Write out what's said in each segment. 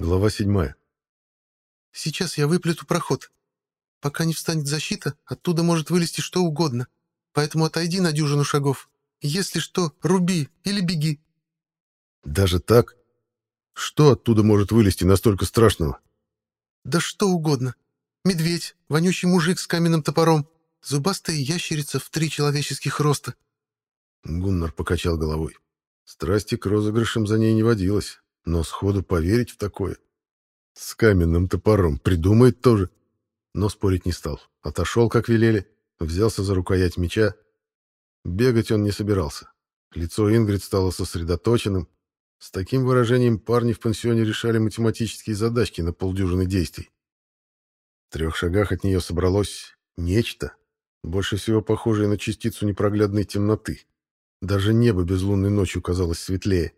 Глава седьмая. Сейчас я выплету проход. Пока не встанет защита, оттуда может вылезти что угодно. Поэтому отойди на дюжину шагов. Если что, руби или беги. Даже так? Что оттуда может вылезти настолько страшного? Да что угодно. Медведь, вонючий мужик с каменным топором, зубастая ящерица в три человеческих роста. Гуннар покачал головой. Страсти к розыгрышам за ней не водилось, но сходу поверить в такое. С каменным топором придумает тоже. Но спорить не стал. Отошел, как велели, взялся за рукоять меча. Бегать он не собирался. Лицо Ингрид стало сосредоточенным. С таким выражением парни в пансионе решали математические задачки на полдюжины действий. В трех шагах от нее собралось нечто, больше всего похожее на частицу непроглядной темноты. Даже небо безлунной ночью казалось светлее.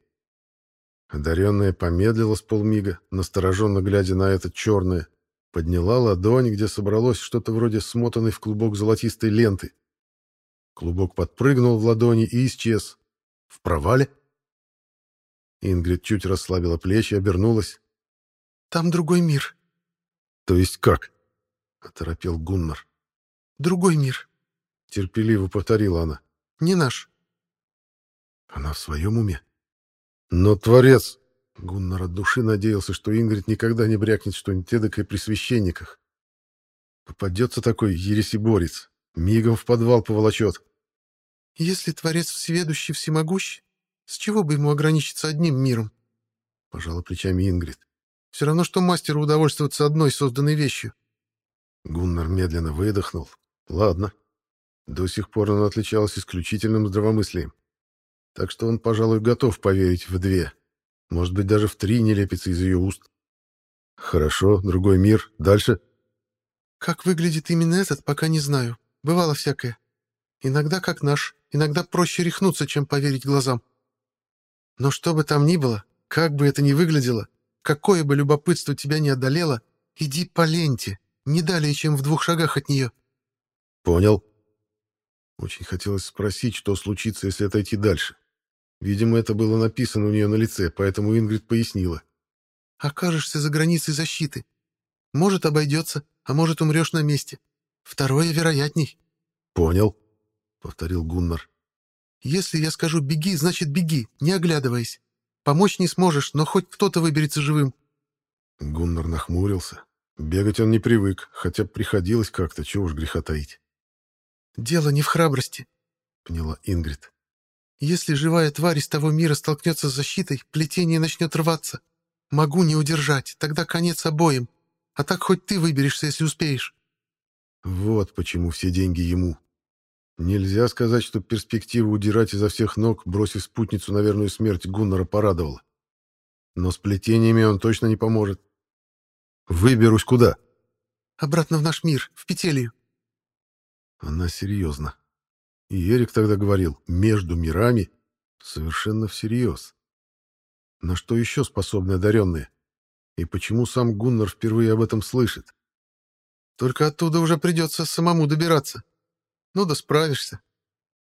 Одаренная помедлила с полмига, настороженно глядя на это черное, подняла ладонь, где собралось что-то вроде смотанной в клубок золотистой ленты. Клубок подпрыгнул в ладони и исчез. В провале? Ингрид чуть расслабила плечи, обернулась. «Там другой мир». «То есть как?» — оторопел Гуннар. «Другой мир», — терпеливо повторила она. «Не наш». Она в своем уме? Но Творец... Гуннар от души надеялся, что Ингрид никогда не брякнет что-нибудь эдакое при священниках. Попадется такой ересиборец, мигом в подвал поволочет. «Если Творец всеведущий всемогущий, с чего бы ему ограничиться одним миром?» — пожала плечами Ингрид. «Все равно, что мастеру удовольствоваться одной созданной вещью». Гуннар медленно выдохнул. «Ладно. До сих пор он отличался исключительным здравомыслием. Так что он, пожалуй, готов поверить в две. Может быть, даже в три не лепится из ее уст. Хорошо, другой мир. Дальше? Как выглядит именно этот, пока не знаю. Бывало всякое. Иногда как наш, иногда проще рехнуться, чем поверить глазам. Но что бы там ни было, как бы это ни выглядело, какое бы любопытство тебя не одолело, иди по ленте, не далее, чем в двух шагах от нее. Понял. Очень хотелось спросить, что случится, если отойти дальше. Видимо, это было написано у нее на лице, поэтому Ингрид пояснила. «Окажешься за границей защиты. Может, обойдется, а может, умрешь на месте. Второе вероятней». «Понял», — повторил Гуннар. «Если я скажу «беги», значит «беги», не оглядываясь. Помочь не сможешь, но хоть кто-то выберется живым». Гуннар нахмурился. Бегать он не привык, хотя приходилось как-то, чего уж греха таить. «Дело не в храбрости», — поняла Ингрид. Если живая тварь из того мира столкнется с защитой, плетение начнет рваться. Могу не удержать, тогда конец обоим. А так хоть ты выберешься, если успеешь. Вот почему все деньги ему. Нельзя сказать, что перспектива удирать изо всех ног, бросив спутницу на верную смерть, Гуннара порадовала. Но с плетениями он точно не поможет. Выберусь куда? Обратно в наш мир, в Петелью. Она серьезно. И Эрик тогда говорил «между мирами» совершенно всерьез. На что еще способны одаренные? И почему сам Гуннар впервые об этом слышит? Только оттуда уже придется самому добираться. Ну да справишься.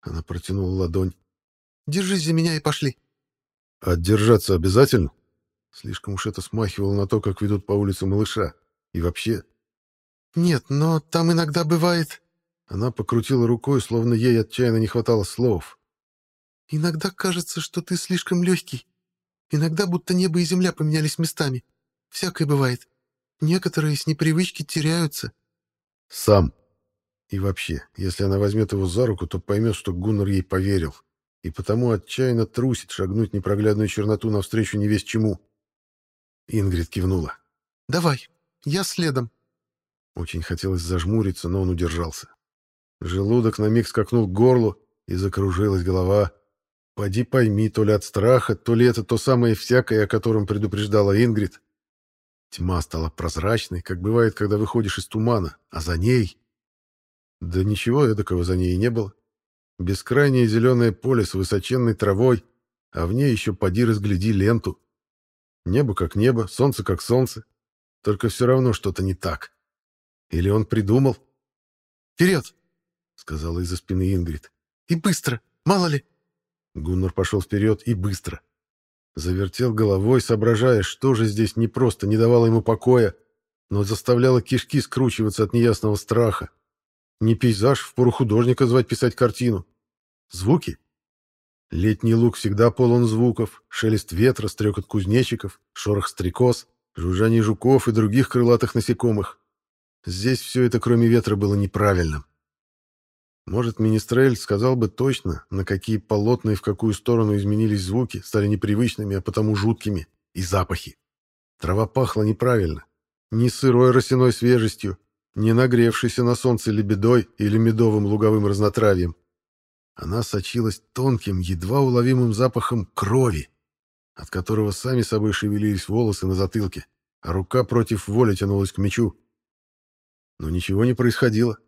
Она протянула ладонь. Держись за меня и пошли. А держаться обязательно? Слишком уж это смахивало на то, как ведут по улице малыша. И вообще... Нет, но там иногда бывает... Она покрутила рукой, словно ей отчаянно не хватало слов. «Иногда кажется, что ты слишком легкий. Иногда будто небо и земля поменялись местами. Всякое бывает. Некоторые с непривычки теряются». «Сам. И вообще, если она возьмет его за руку, то поймет, что Гуннар ей поверил, и потому отчаянно трусит шагнуть непроглядную черноту навстречу не весь чему». Ингрид кивнула. «Давай, я следом». Очень хотелось зажмуриться, но он удержался. Желудок на миг скакнул к горлу, и закружилась голова. Поди пойми, то ли от страха, то ли это то самое всякое, о котором предупреждала Ингрид. Тьма стала прозрачной, как бывает, когда выходишь из тумана, а за ней... Да ничего эдакого за ней не было. Бескрайнее зеленое поле с высоченной травой, а в ней еще поди разгляди ленту. Небо как небо, солнце как солнце. Только все равно что-то не так. Или он придумал? «Вперед!» Сказала из-за спины Ингрид. «И быстро! Мало ли!» Гуннар пошел вперед и быстро. Завертел головой, соображая, что же здесь не просто не давало ему покоя, но заставляло кишки скручиваться от неясного страха. Не пейзаж, в пору художника звать писать картину. Звуки? Летний луг всегда полон звуков. Шелест ветра, стрекот кузнечиков, шорох стрекоз, жужжание жуков и других крылатых насекомых. Здесь все это, кроме ветра, было неправильным. Может, Министрель сказал бы точно, на какие полотна и в какую сторону изменились звуки, стали непривычными, а потому жуткими, и запахи. Трава пахла неправильно. Ни сырой росяной свежестью, ни нагревшейся на солнце лебедой или медовым луговым разнотравьем. Она сочилась тонким, едва уловимым запахом крови, от которого сами собой шевелились волосы на затылке, а рука против воли тянулась к мечу. Но ничего не происходило.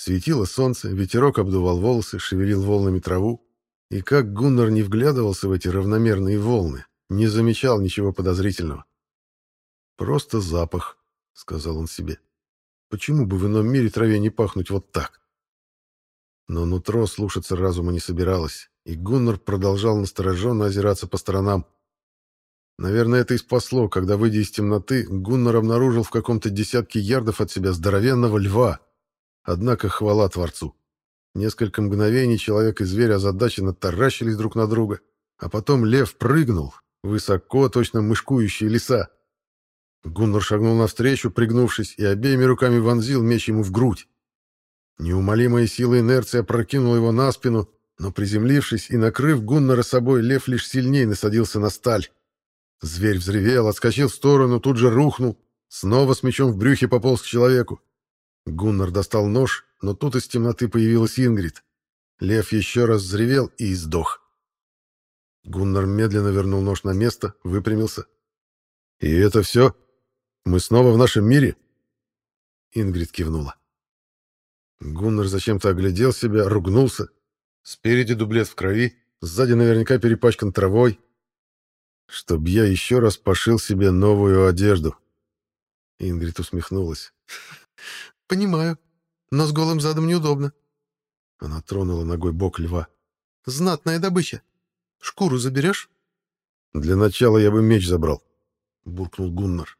Светило солнце, ветерок обдувал волосы, шевелил волнами траву, и как Гуннар не вглядывался в эти равномерные волны, не замечал ничего подозрительного. «Просто запах», — сказал он себе. «Почему бы в ином мире траве не пахнуть вот так?» Но нутро слушаться разума не собиралось, и Гуннар продолжал настороженно озираться по сторонам. Наверное, это и спасло, когда, выйдя из темноты, Гуннар обнаружил в каком-то десятке ярдов от себя здоровенного льва. Однако хвала Творцу. Несколько мгновений человек и зверь озадаченно таращились друг на друга, а потом лев прыгнул, высоко, точно мышкующие леса. Гуннар шагнул навстречу, пригнувшись, и обеими руками вонзил меч ему в грудь. Неумолимая сила инерции опрокинула его на спину, но, приземлившись и накрыв Гуннара собой, лев лишь сильнее насадился на сталь. Зверь взревел, отскочил в сторону, тут же рухнул, снова с мечом в брюхе пополз к человеку. Гуннар достал нож, но тут из темноты появилась Ингрид. Лев еще раз взревел и издох. Гуннар медленно вернул нож на место, выпрямился. «И это все? Мы снова в нашем мире?» Ингрид кивнула. Гуннар зачем-то оглядел себя, ругнулся. Спереди дублет в крови, сзади наверняка перепачкан травой. Чтоб я еще раз пошил себе новую одежду. Ингрид усмехнулась. «Понимаю, но с голым задом неудобно». Она тронула ногой бок льва. «Знатная добыча. Шкуру заберешь?» «Для начала я бы меч забрал», — буркнул Гуннар.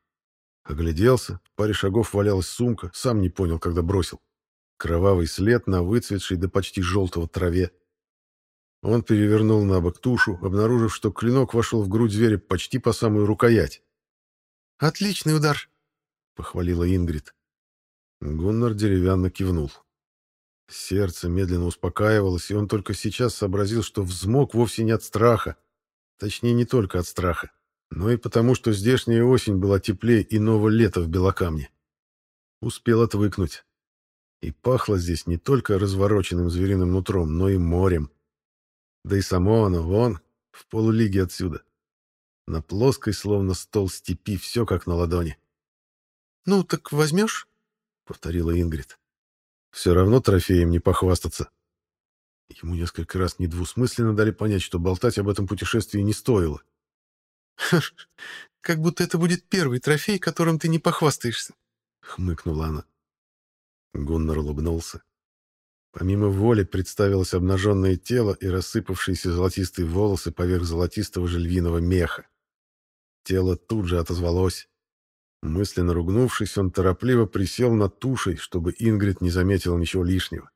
Огляделся, в паре шагов валялась сумка, сам не понял, когда бросил. Кровавый след на выцветшей до почти желтого траве. Он перевернул на бок тушу, обнаружив, что клинок вошел в грудь зверя почти по самую рукоять. «Отличный удар!» — похвалила Ингрид. Гуннар деревянно кивнул. Сердце медленно успокаивалось, и он только сейчас сообразил, что взмок вовсе не от страха. Точнее, не только от страха, но и потому, что здешняя осень была теплее иного лета в Белокамне. Успел отвыкнуть. И пахло здесь не только развороченным звериным нутром, но и морем. Да и само оно, вон, в полулиге отсюда. На плоской, словно стол степи, все как на ладони. «Ну, так возьмешь?» — повторила Ингрид. «Все равно трофеем не похвастаться». Ему несколько раз недвусмысленно дали понять, что болтать об этом путешествии не стоило. «Как будто это будет первый трофей, которым ты не похвастаешься», — хмыкнула она. Гуннар улыбнулся. Помимо воли представилось обнаженное тело и рассыпавшиеся золотистые волосы поверх золотистого же львиного меха. Тело тут же отозвалось. Мысленно ругнувшись, он торопливо присел над тушей, чтобы Ингрид не заметила ничего лишнего.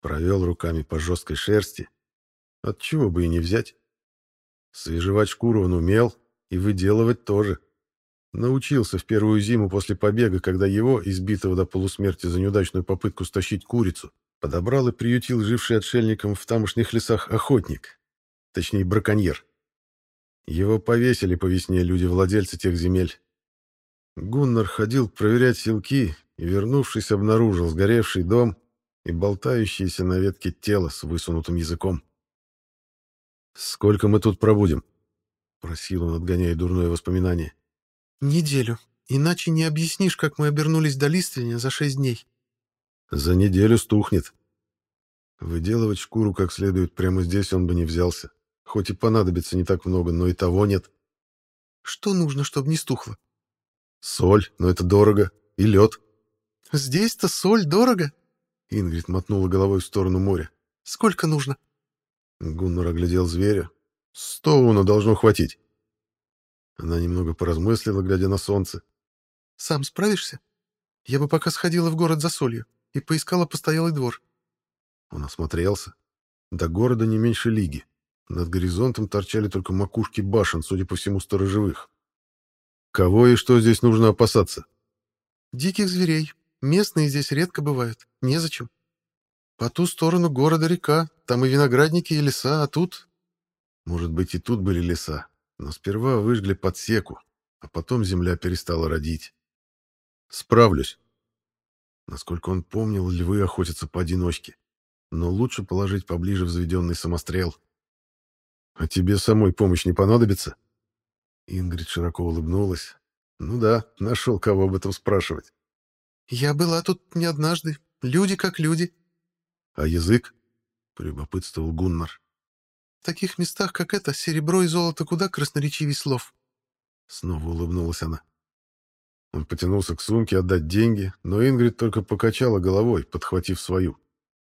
Провел руками по жесткой шерсти. Отчего бы и не взять. Свежевать шкуру он умел, и выделывать тоже. Научился в первую зиму после побега, когда его, избитого до полусмерти за неудачную попытку стащить курицу, подобрал и приютил живший отшельником в тамошних лесах охотник, точнее браконьер. Его повесили по весне люди-владельцы тех земель. Гуннар ходил проверять селки и, вернувшись, обнаружил сгоревший дом и болтающееся на ветке тело с высунутым языком. «Сколько мы тут пробудем?» — просил он, отгоняя дурное воспоминание. «Неделю. Иначе не объяснишь, как мы обернулись до Лиственя за шесть дней». «За неделю стухнет». Выделывать шкуру как следует прямо здесь он бы не взялся. Хоть и понадобится не так много, но и того нет. «Что нужно, чтобы не стухло?» «Соль, но это дорого. И лед». «Здесь-то соль дорого?» Ингрид мотнула головой в сторону моря. «Сколько нужно?» Гуннар оглядел зверя. Стоуна должно хватить. Она немного поразмыслила, глядя на солнце. «Сам справишься? Я бы пока сходила в город за солью и поискала постоялый двор». Он осмотрелся. До города не меньше лиги. Над горизонтом торчали только макушки башен, судя по всему, сторожевых. Кого и что здесь нужно опасаться? Диких зверей. Местные здесь редко бывают. Незачем. По ту сторону города река. Там и виноградники, и леса, а тут... Может быть, и тут были леса. Но сперва выжгли подсеку, а потом земля перестала родить. Справлюсь. Насколько он помнил, львы охотятся поодиночке. Но лучше положить поближе взведенный самострел. «А тебе самой помощь не понадобится?» Ингрид широко улыбнулась. «Ну да, нашел кого об этом спрашивать». «Я была тут не однажды. Люди как люди». «А язык?» — полюбопытствовал Гуннар. «В таких местах, как это, серебро и золото куда красноречивей слов». Снова улыбнулась она. Он потянулся к сумке отдать деньги, но Ингрид только покачала головой, подхватив свою.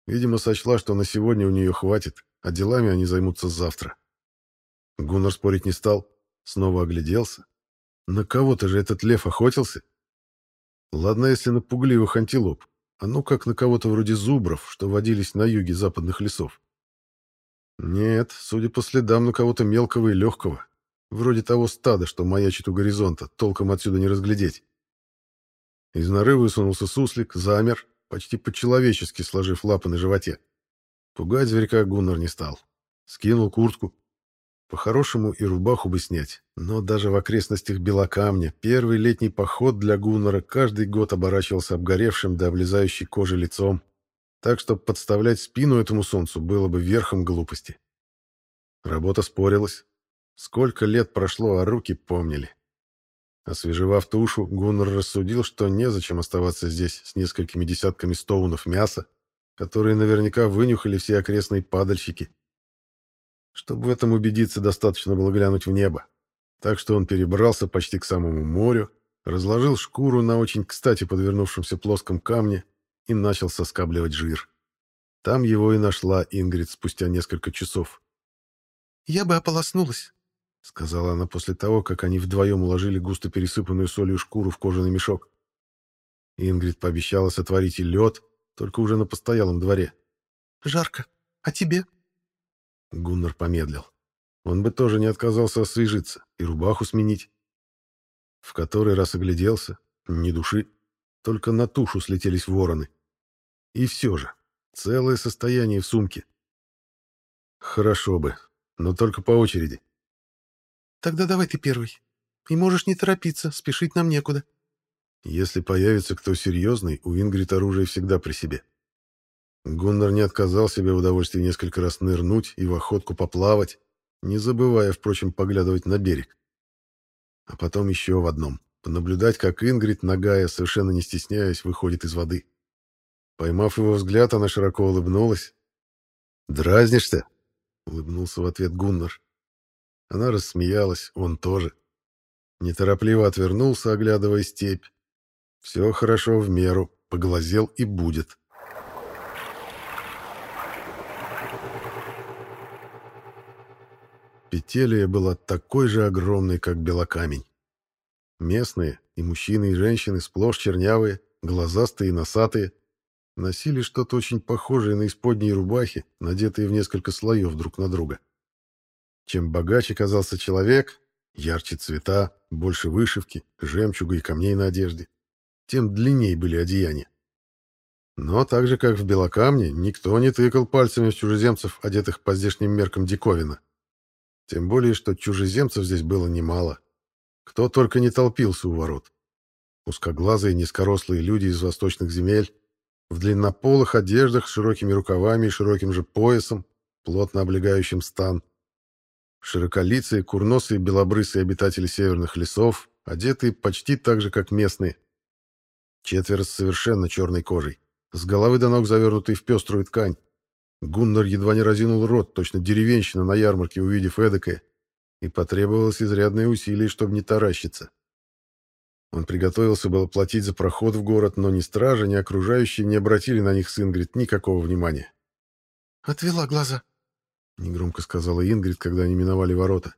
Видимо, сочла, что на сегодня у нее хватит, а делами они займутся завтра. Гуннар спорить не стал, снова огляделся. На кого-то же этот лев охотился. Ладно, если на пугливых антилоп, а ну как на кого-то вроде зубров, что водились на юге западных лесов. Нет, судя по следам, на кого-то мелкого и легкого, вроде того стада, что маячит у горизонта, толком отсюда не разглядеть. Из норы высунулся суслик, замер, почти по-человечески сложив лапы на животе. Пугать зверька Гуннар не стал. Скинул куртку, по-хорошему и рубаху бы снять, но даже в окрестностях Белокамня первый летний поход для Гуннера каждый год оборачивался обгоревшим до облезающей кожи лицом, так что подставлять спину этому солнцу было бы верхом глупости. Работа спорилась. Сколько лет прошло, а руки помнили. Освежевав тушу, Гуннер рассудил, что незачем оставаться здесь с несколькими десятками стоунов мяса, которые наверняка вынюхали все окрестные падальщики, чтобы в этом убедиться, достаточно было глянуть в небо. Так что он перебрался почти к самому морю, разложил шкуру на очень кстати подвернувшемся плоском камне и начал соскабливать жир. Там его и нашла Ингрид спустя несколько часов. «Я бы ополоснулась», — сказала она после того, как они вдвоем уложили густо пересыпанную солью шкуру в кожаный мешок. Ингрид пообещала сотворить и лед, только уже на постоялом дворе. «Жарко. А тебе?» Гуннар помедлил. Он бы тоже не отказался освежиться и рубаху сменить. В который раз огляделся, ни души, только на тушу слетелись вороны. И все же, целое состояние в сумке. Хорошо бы, но только по очереди. Тогда давай ты первый. И можешь не торопиться, спешить нам некуда. Если появится кто серьезный, у Ингрид оружие всегда при себе. Гуннар не отказал себе в удовольствии несколько раз нырнуть и в охотку поплавать, не забывая, впрочем, поглядывать на берег. А потом еще в одном — понаблюдать, как Ингрид, нагая, совершенно не стесняясь, выходит из воды. Поймав его взгляд, она широко улыбнулась. «Дразнишься?» — улыбнулся в ответ Гуннар. Она рассмеялась, он тоже. Неторопливо отвернулся, оглядывая степь. «Все хорошо в меру, поглазел и будет». Петелия была такой же огромной, как белокамень. Местные, и мужчины, и женщины, сплошь чернявые, глазастые и носатые, носили что-то очень похожее на исподние рубахи, надетые в несколько слоев друг на друга. Чем богаче казался человек, ярче цвета, больше вышивки, жемчуга и камней на одежде, тем длиннее были одеяния. Но так же, как в Белокамне, никто не тыкал пальцами в чужеземцев, одетых по здешним меркам диковина. Тем более, что чужеземцев здесь было немало. Кто только не толпился у ворот. Узкоглазые низкорослые люди из восточных земель, в длиннополых одеждах с широкими рукавами и широким же поясом, плотно облегающим стан. Широколицые, курносые, белобрысые обитатели северных лесов, одетые почти так же, как местные. Четверо с совершенно черной кожей, с головы до ног завернутые в пеструю ткань, Гуннар едва не разинул рот, точно деревенщина на ярмарке, увидев эдакое, и потребовалось изрядное усилие, чтобы не таращиться. Он приготовился было платить за проход в город, но ни стража, ни окружающие не обратили на них с Ингрид никакого внимания. «Отвела глаза», — негромко сказала Ингрид, когда они миновали ворота.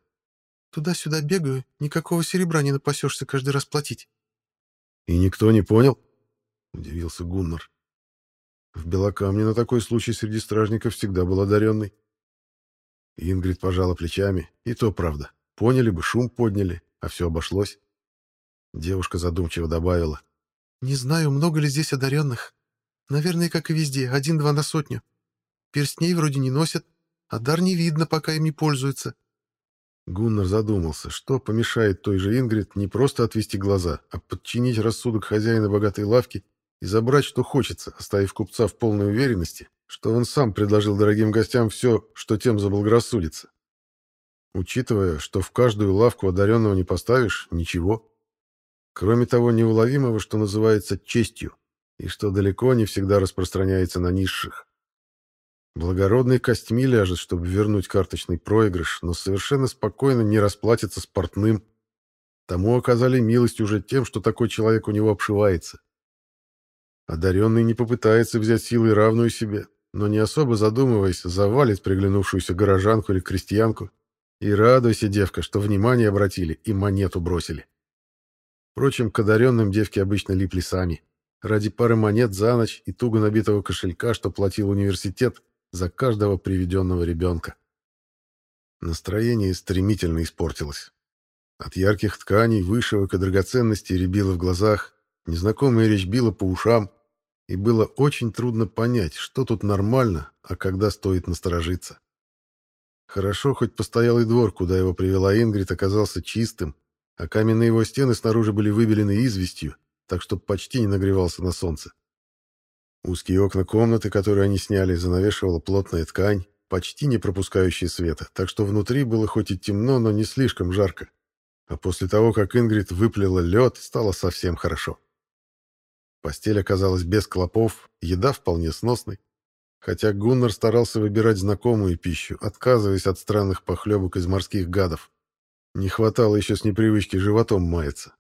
«Туда-сюда бегаю, никакого серебра не напасешься каждый раз платить». «И никто не понял?» — удивился Гуннар. В Белокамне на такой случай среди стражников всегда был одаренный. Ингрид пожала плечами, и то правда. Поняли бы, шум подняли, а все обошлось. Девушка задумчиво добавила. «Не знаю, много ли здесь одаренных. Наверное, как и везде, один-два на сотню. Перстней вроде не носят, а дар не видно, пока им не пользуются». Гуннар задумался, что помешает той же Ингрид не просто отвести глаза, а подчинить рассудок хозяина богатой лавки и забрать, что хочется, оставив купца в полной уверенности, что он сам предложил дорогим гостям все, что тем заблагорассудится. Учитывая, что в каждую лавку одаренного не поставишь, ничего. Кроме того неуловимого, что называется честью, и что далеко не всегда распространяется на низших. Благородный костьми ляжет, чтобы вернуть карточный проигрыш, но совершенно спокойно не расплатится с портным. Тому оказали милость уже тем, что такой человек у него обшивается. Одаренный не попытается взять силой равную себе, но не особо задумываясь, завалит приглянувшуюся горожанку или крестьянку. И радуйся, девка, что внимание обратили и монету бросили. Впрочем, к одаренным девки обычно липли сами. Ради пары монет за ночь и туго набитого кошелька, что платил университет за каждого приведенного ребенка. Настроение стремительно испортилось. От ярких тканей, вышивок и драгоценностей рябило в глазах, незнакомая речь била по ушам, и было очень трудно понять, что тут нормально, а когда стоит насторожиться. Хорошо, хоть постоялый двор, куда его привела Ингрид, оказался чистым, а каменные его стены снаружи были выбелены известью, так что почти не нагревался на солнце. Узкие окна комнаты, которые они сняли, занавешивала плотная ткань, почти не пропускающая света, так что внутри было хоть и темно, но не слишком жарко. А после того, как Ингрид выплела лед, стало совсем хорошо. Постель оказалась без клопов, еда вполне сносной. Хотя Гуннар старался выбирать знакомую пищу, отказываясь от странных похлебок из морских гадов. Не хватало еще с непривычки животом маяться.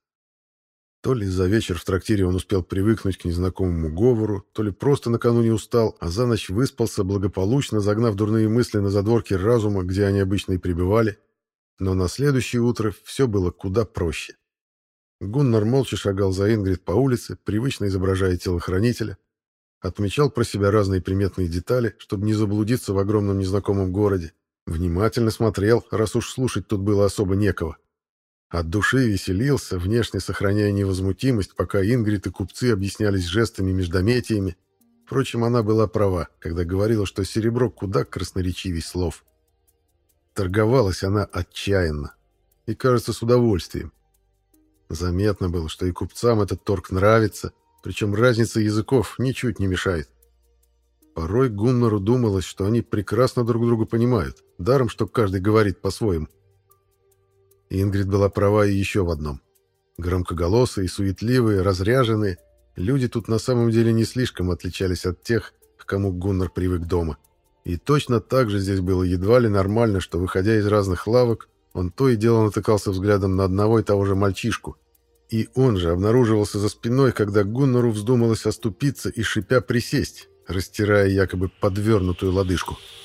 То ли за вечер в трактире он успел привыкнуть к незнакомому говору, то ли просто накануне устал, а за ночь выспался благополучно, загнав дурные мысли на задворки разума, где они обычно и пребывали. Но на следующее утро все было куда проще. Гуннар молча шагал за Ингрид по улице, привычно изображая телохранителя. Отмечал про себя разные приметные детали, чтобы не заблудиться в огромном незнакомом городе. Внимательно смотрел, раз уж слушать тут было особо некого. От души веселился, внешне сохраняя невозмутимость, пока Ингрид и купцы объяснялись жестами и междометиями. Впрочем, она была права, когда говорила, что серебро куда красноречивей слов. Торговалась она отчаянно и, кажется, с удовольствием. Заметно было, что и купцам этот торг нравится, причем разница языков ничуть не мешает. Порой Гуннару думалось, что они прекрасно друг друга понимают, даром, что каждый говорит по-своему. Ингрид была права и еще в одном. Громкоголосые, суетливые, разряженные, люди тут на самом деле не слишком отличались от тех, к кому Гуннар привык дома. И точно так же здесь было едва ли нормально, что, выходя из разных лавок, он то и дело натыкался взглядом на одного и того же мальчишку. И он же обнаруживался за спиной, когда Гуннору вздумалось оступиться и шипя присесть, растирая якобы подвернутую лодыжку. —